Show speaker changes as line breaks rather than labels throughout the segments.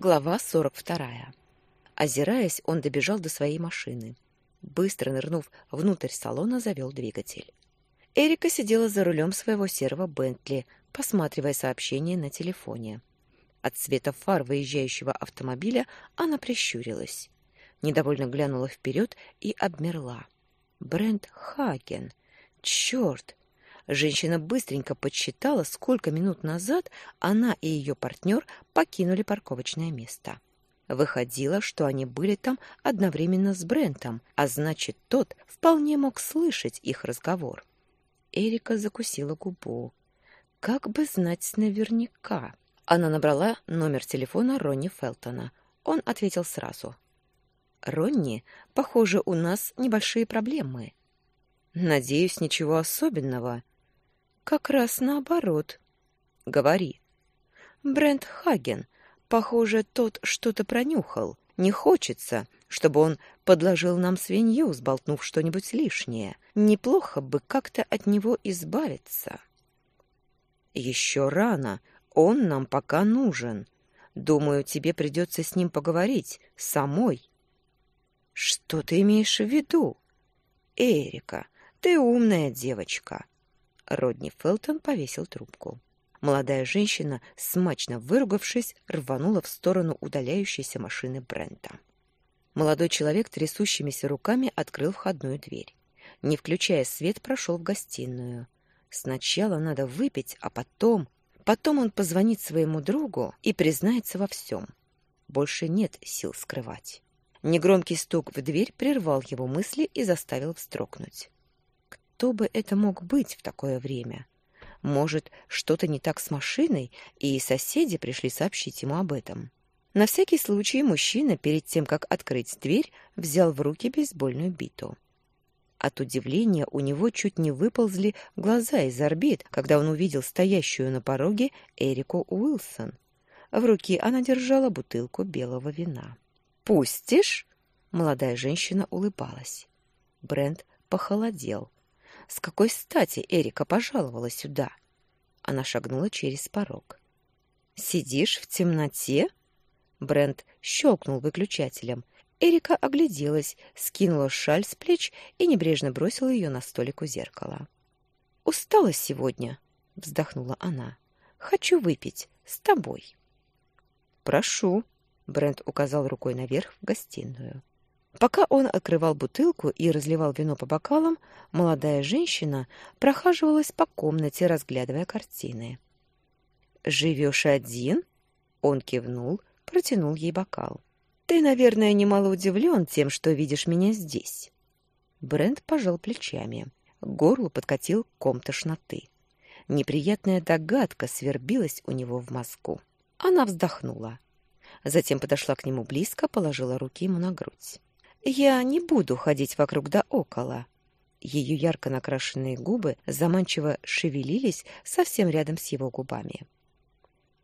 Глава 42. Озираясь, он добежал до своей машины. Быстро нырнув внутрь салона, завел двигатель. Эрика сидела за рулем своего серого Бентли, посматривая сообщения на телефоне. От света фар выезжающего автомобиля она прищурилась. Недовольно глянула вперед и обмерла. Брент Хаген. Черт! Женщина быстренько подсчитала, сколько минут назад она и ее партнер покинули парковочное место. Выходило, что они были там одновременно с Брентом, а значит, тот вполне мог слышать их разговор. Эрика закусила губу. Как бы знать наверняка. Она набрала номер телефона Ронни Фелтона. Он ответил сразу. «Ронни, похоже, у нас небольшие проблемы». «Надеюсь, ничего особенного», как раз наоборот. Говори. Брент Хаген. Похоже, тот что-то пронюхал. Не хочется, чтобы он подложил нам свинью, сболтнув что-нибудь лишнее. Неплохо бы как-то от него избавиться. Еще рано. Он нам пока нужен. Думаю, тебе придется с ним поговорить. Самой. Что ты имеешь в виду? Эрика, ты умная девочка. Родни Фелтон повесил трубку. Молодая женщина, смачно выругавшись, рванула в сторону удаляющейся машины Брента. Молодой человек трясущимися руками открыл входную дверь. Не включая свет, прошел в гостиную. Сначала надо выпить, а потом... Потом он позвонит своему другу и признается во всем. Больше нет сил скрывать. Негромкий стук в дверь прервал его мысли и заставил встрогнуть. Кто бы это мог быть в такое время? Может, что-то не так с машиной, и соседи пришли сообщить ему об этом. На всякий случай мужчина, перед тем, как открыть дверь, взял в руки бейсбольную биту. От удивления у него чуть не выползли глаза из орбит, когда он увидел стоящую на пороге Эрику Уилсон. В руке она держала бутылку белого вина. «Пустишь?» Молодая женщина улыбалась. Брент похолодел. С какой стати Эрика пожаловала сюда? Она шагнула через порог. «Сидишь в темноте?» Брент щелкнул выключателем. Эрика огляделась, скинула шаль с плеч и небрежно бросила ее на столик у зеркала. «Устала сегодня», — вздохнула она. «Хочу выпить с тобой». «Прошу», — Брент указал рукой наверх в гостиную. Пока он открывал бутылку и разливал вино по бокалам, молодая женщина прохаживалась по комнате, разглядывая картины. «Живешь один?» Он кивнул, протянул ей бокал. «Ты, наверное, немало удивлен тем, что видишь меня здесь». Брент пожал плечами. К горлу подкатил ком тошноты. Неприятная догадка свербилась у него в мозгу. Она вздохнула. Затем подошла к нему близко, положила руки ему на грудь. Я не буду ходить вокруг да около. Ее ярко накрашенные губы заманчиво шевелились совсем рядом с его губами.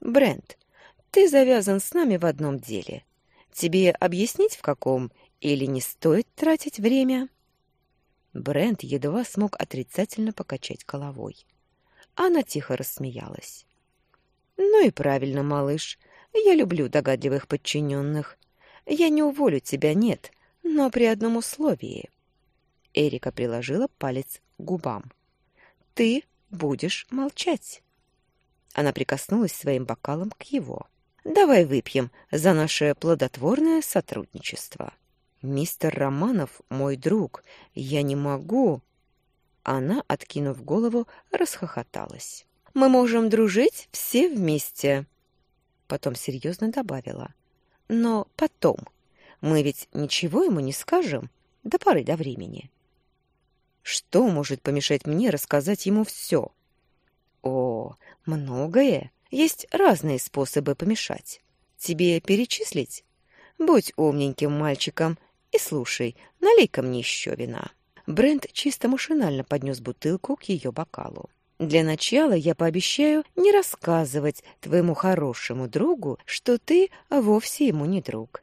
Брент, ты завязан с нами в одном деле. Тебе объяснить в каком или не стоит тратить время? Брент едва смог отрицательно покачать головой. Она тихо рассмеялась. Ну и правильно, малыш. Я люблю догадливых подчиненных. Я не уволю тебя, нет но при одном условии. Эрика приложила палец к губам. Ты будешь молчать. Она прикоснулась своим бокалом к его. Давай выпьем за наше плодотворное сотрудничество. Мистер Романов мой друг. Я не могу. Она, откинув голову, расхохоталась. Мы можем дружить все вместе. Потом серьезно добавила: но потом мы ведь ничего ему не скажем до поры до времени. Что может помешать мне рассказать ему все? О, многое. Есть разные способы помешать. Тебе перечислить? Будь умненьким мальчиком и слушай, налей-ка мне еще вина. Брент чисто машинально поднес бутылку к ее бокалу. Для начала я пообещаю не рассказывать твоему хорошему другу, что ты вовсе ему не друг.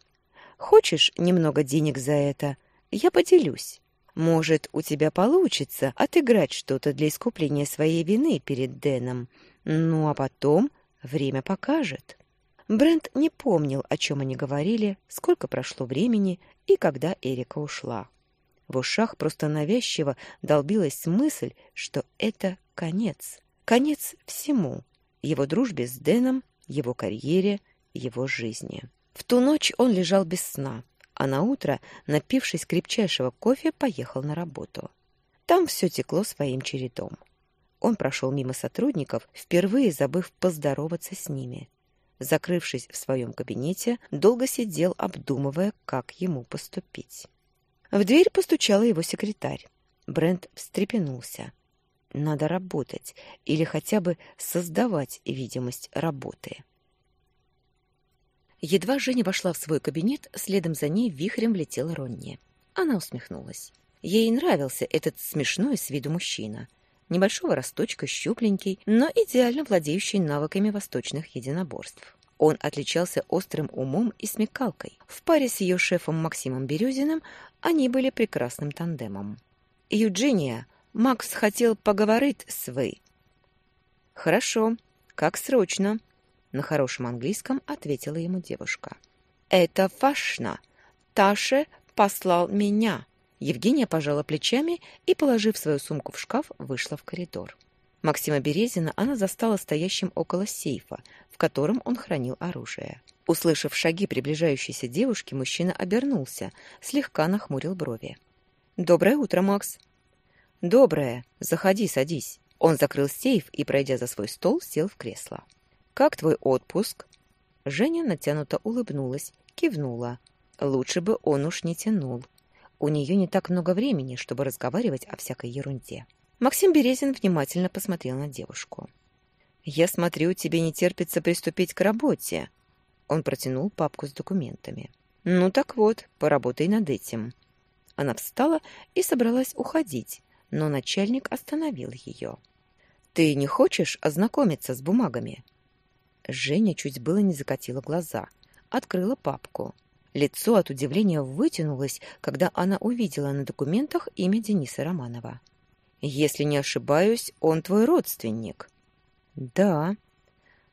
Хочешь немного денег за это? Я поделюсь. Может, у тебя получится отыграть что-то для искупления своей вины перед Дэном. Ну, а потом время покажет. Брент не помнил, о чем они говорили, сколько прошло времени и когда Эрика ушла. В ушах просто навязчиво долбилась мысль, что это конец. Конец всему. Его дружбе с Дэном, его карьере, его жизни. В ту ночь он лежал без сна, а на утро, напившись крепчайшего кофе, поехал на работу. Там все текло своим чередом. Он прошел мимо сотрудников, впервые забыв поздороваться с ними. Закрывшись в своем кабинете, долго сидел, обдумывая, как ему поступить. В дверь постучала его секретарь. Брент встрепенулся. Надо работать или хотя бы создавать видимость работы. Едва Женя вошла в свой кабинет, следом за ней вихрем влетела Ронни. Она усмехнулась. Ей нравился этот смешной с виду мужчина. Небольшого росточка, щупленький, но идеально владеющий навыками восточных единоборств. Он отличался острым умом и смекалкой. В паре с ее шефом Максимом Березиным они были прекрасным тандемом. «Юджиния, Макс хотел поговорить с вы». «Хорошо. Как срочно?» На хорошем английском ответила ему девушка. «Это фашна. Таше послал меня». Евгения пожала плечами и, положив свою сумку в шкаф, вышла в коридор. Максима Березина она застала стоящим около сейфа, в котором он хранил оружие. Услышав шаги приближающейся девушки, мужчина обернулся, слегка нахмурил брови. «Доброе утро, Макс!» «Доброе! Заходи, садись!» Он закрыл сейф и, пройдя за свой стол, сел в кресло. «Как твой отпуск?» Женя натянуто улыбнулась, кивнула. Лучше бы он уж не тянул. У нее не так много времени, чтобы разговаривать о всякой ерунде. Максим Березин внимательно посмотрел на девушку. «Я смотрю, тебе не терпится приступить к работе». Он протянул папку с документами. «Ну так вот, поработай над этим». Она встала и собралась уходить, но начальник остановил ее. «Ты не хочешь ознакомиться с бумагами?» Женя чуть было не закатила глаза, открыла папку. Лицо от удивления вытянулось, когда она увидела на документах имя Дениса Романова. «Если не ошибаюсь, он твой родственник». «Да».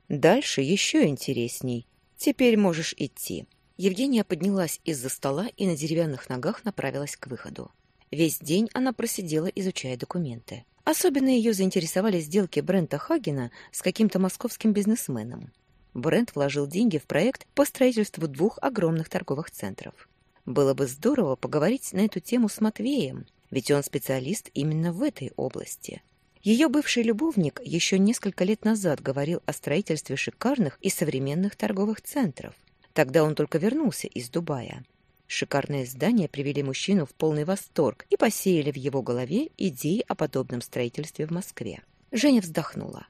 «Дальше еще интересней. Теперь можешь идти». Евгения поднялась из-за стола и на деревянных ногах направилась к выходу. Весь день она просидела, изучая документы. Особенно ее заинтересовали сделки Брента Хагена с каким-то московским бизнесменом. Брент вложил деньги в проект по строительству двух огромных торговых центров. Было бы здорово поговорить на эту тему с Матвеем, ведь он специалист именно в этой области. Ее бывший любовник еще несколько лет назад говорил о строительстве шикарных и современных торговых центров. Тогда он только вернулся из Дубая. Шикарные здания привели мужчину в полный восторг и посеяли в его голове идеи о подобном строительстве в Москве. Женя вздохнула.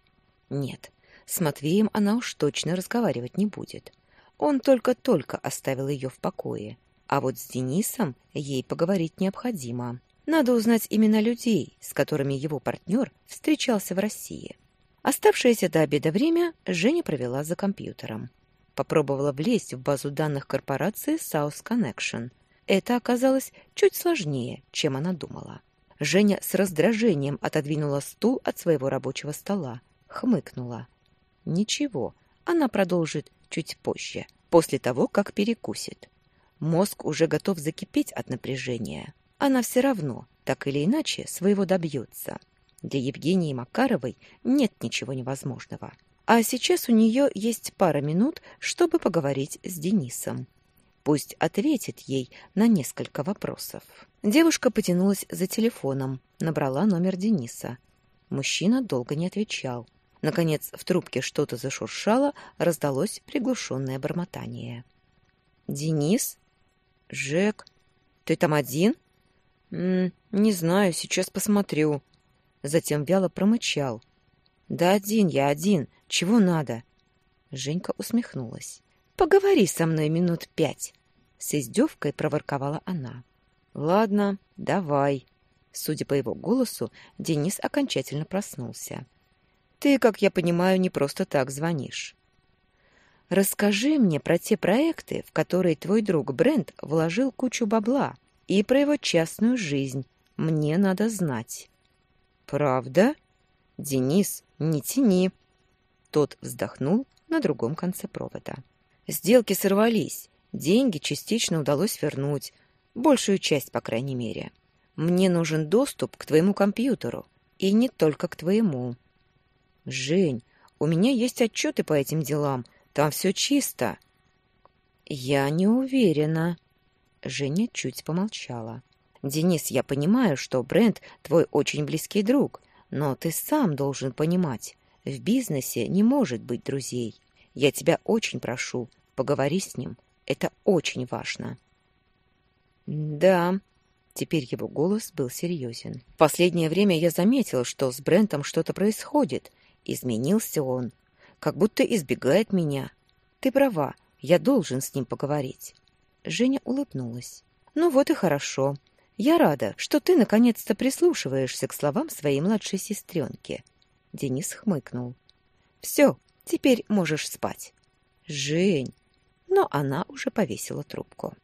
Нет, с Матвеем она уж точно разговаривать не будет. Он только-только оставил ее в покое. А вот с Денисом ей поговорить необходимо. Надо узнать имена людей, с которыми его партнер встречался в России. Оставшееся до обеда время Женя провела за компьютером. Попробовала влезть в базу данных корпорации South Connection. Это оказалось чуть сложнее, чем она думала. Женя с раздражением отодвинула стул от своего рабочего стола, хмыкнула. Ничего, она продолжит чуть позже, после того, как перекусит. Мозг уже готов закипеть от напряжения. Она все равно, так или иначе, своего добьется. Для Евгении Макаровой нет ничего невозможного. А сейчас у нее есть пара минут, чтобы поговорить с Денисом. Пусть ответит ей на несколько вопросов. Девушка потянулась за телефоном, набрала номер Дениса. Мужчина долго не отвечал. Наконец в трубке что-то зашуршало, раздалось приглушенное бормотание. «Денис? Жек? Ты там один?» «М -м, «Не знаю, сейчас посмотрю». Затем вяло промычал. «Да один я один. Чего надо?» Женька усмехнулась. «Поговори со мной минут пять». С издевкой проворковала она. «Ладно, давай». Судя по его голосу, Денис окончательно проснулся. Ты, как я понимаю, не просто так звонишь. Расскажи мне про те проекты, в которые твой друг Брент вложил кучу бабла, и про его частную жизнь. Мне надо знать. Правда? Денис, не тяни. Тот вздохнул на другом конце провода. Сделки сорвались, деньги частично удалось вернуть, большую часть, по крайней мере. Мне нужен доступ к твоему компьютеру, и не только к твоему. Жень, у меня есть отчеты по этим делам, там все чисто. Я не уверена. Женя чуть помолчала. Денис, я понимаю, что Брент твой очень близкий друг, но ты сам должен понимать, в бизнесе не может быть друзей. Я тебя очень прошу, поговори с ним. Это очень важно. Да, теперь его голос был серьезен. В последнее время я заметил, что с Брентом что-то происходит. Изменился он, как будто избегает меня. Ты права, я должен с ним поговорить. Женя улыбнулась. Ну вот и хорошо. Я рада, что ты наконец-то прислушиваешься к словам своей младшей сестренки. Денис хмыкнул. Все, теперь можешь спать. Жень. Но она уже повесила трубку.